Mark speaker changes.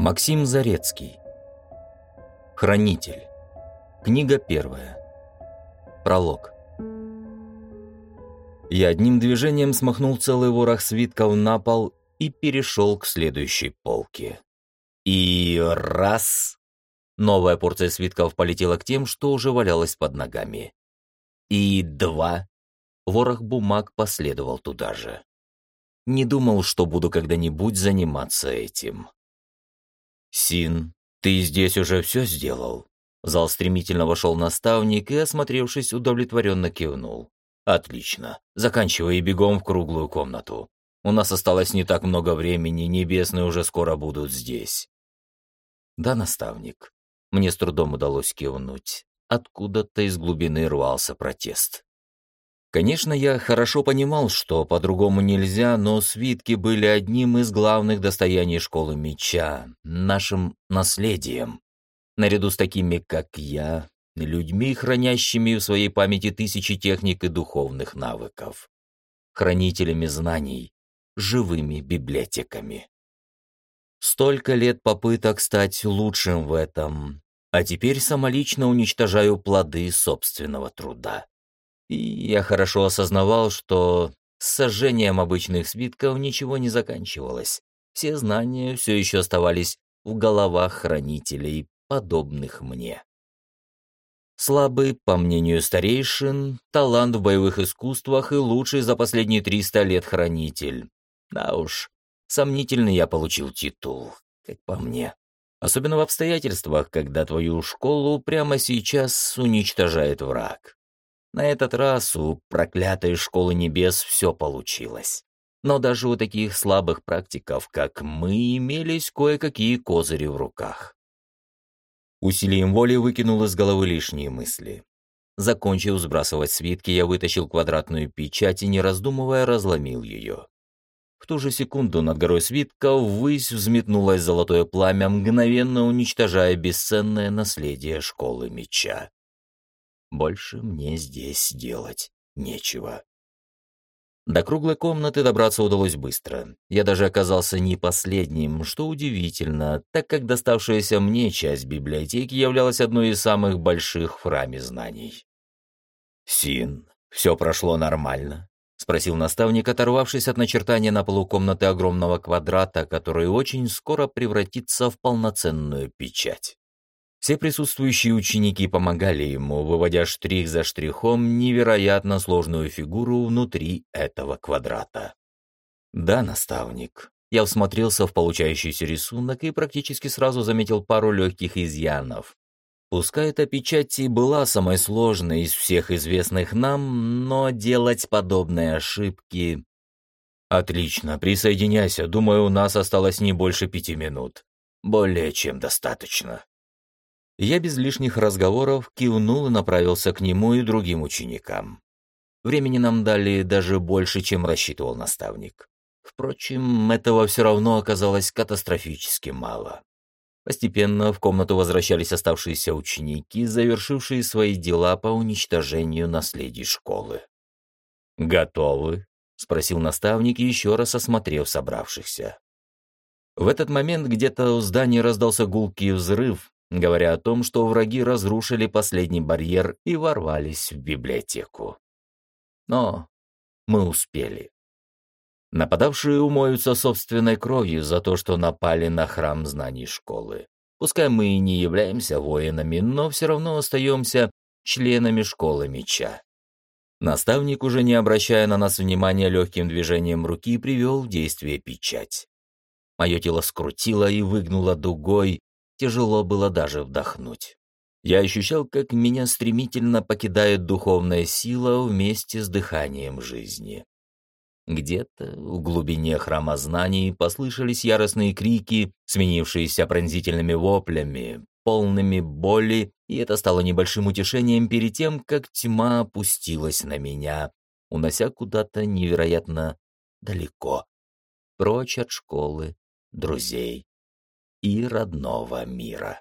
Speaker 1: Максим Зарецкий. Хранитель. Книга первая. Пролог. Я одним движением смахнул целый ворох свитков на пол и перешел к следующей полке. И раз... Новая порция свитков полетела к тем, что уже валялось под ногами. И два... Ворох бумаг последовал туда же. Не думал, что буду когда-нибудь заниматься этим. «Син, ты здесь уже все сделал?» В зал стремительно вошел наставник и, осмотревшись, удовлетворенно кивнул. «Отлично. Заканчивай бегом в круглую комнату. У нас осталось не так много времени, небесные уже скоро будут здесь». «Да, наставник». Мне с трудом удалось кивнуть. Откуда-то из глубины рвался протест. Конечно, я хорошо понимал, что по-другому нельзя, но свитки были одним из главных достояний школы меча, нашим наследием. Наряду с такими, как я, людьми, хранящими в своей памяти тысячи техник и духовных навыков, хранителями знаний, живыми библиотеками. Столько лет попыток стать лучшим в этом, а теперь самолично уничтожаю плоды собственного труда. И я хорошо осознавал, что с сожжением обычных свитков ничего не заканчивалось. Все знания все еще оставались в головах хранителей, подобных мне. Слабый, по мнению старейшин, талант в боевых искусствах и лучший за последние 300 лет хранитель. Да уж, сомнительный я получил титул, как по мне. Особенно в обстоятельствах, когда твою школу прямо сейчас уничтожает враг. На этот раз у проклятой школы небес все получилось. Но даже у таких слабых практиков, как мы, имелись кое-какие козыри в руках. Усилием воли выкинул из головы лишние мысли. Закончив сбрасывать свитки, я вытащил квадратную печать и, не раздумывая, разломил ее. В ту же секунду над горой свитков ввысь взметнулось золотое пламя, мгновенно уничтожая бесценное наследие школы меча. Больше мне здесь делать нечего. До круглой комнаты добраться удалось быстро. Я даже оказался не последним, что удивительно, так как доставшаяся мне часть библиотеки являлась одной из самых больших в храме знаний. «Син, все прошло нормально?» — спросил наставник, оторвавшись от начертания на полу комнаты огромного квадрата, который очень скоро превратится в полноценную печать. Все присутствующие ученики помогали ему, выводя штрих за штрихом невероятно сложную фигуру внутри этого квадрата. «Да, наставник». Я всмотрелся в получающийся рисунок и практически сразу заметил пару легких изъянов. Пускай эта печать и была самой сложной из всех известных нам, но делать подобные ошибки... Отлично, присоединяйся, думаю, у нас осталось не больше пяти минут. Более чем достаточно. Я без лишних разговоров кивнул и направился к нему и другим ученикам. Времени нам дали даже больше, чем рассчитывал наставник. Впрочем, этого все равно оказалось катастрофически мало. Постепенно в комнату возвращались оставшиеся ученики, завершившие свои дела по уничтожению наследий школы. «Готовы?» — спросил наставник, еще раз осмотрев собравшихся. В этот момент где-то у здания раздался гулкий взрыв, говоря о том, что враги разрушили последний барьер и ворвались в библиотеку. Но мы успели. Нападавшие умоются собственной кровью за то, что напали на храм знаний школы. Пускай мы и не являемся воинами, но все равно остаемся членами школы меча. Наставник, уже не обращая на нас внимания, легким движением руки привел в действие печать. Мое тело скрутило и выгнуло дугой, Тяжело было даже вдохнуть. Я ощущал, как меня стремительно покидает духовная сила вместе с дыханием жизни. Где-то в глубине храма знаний послышались яростные крики, сменившиеся пронзительными воплями, полными боли, и это стало небольшим утешением перед тем, как тьма опустилась на меня, унося куда-то невероятно далеко, прочь от школы, друзей и родного мира.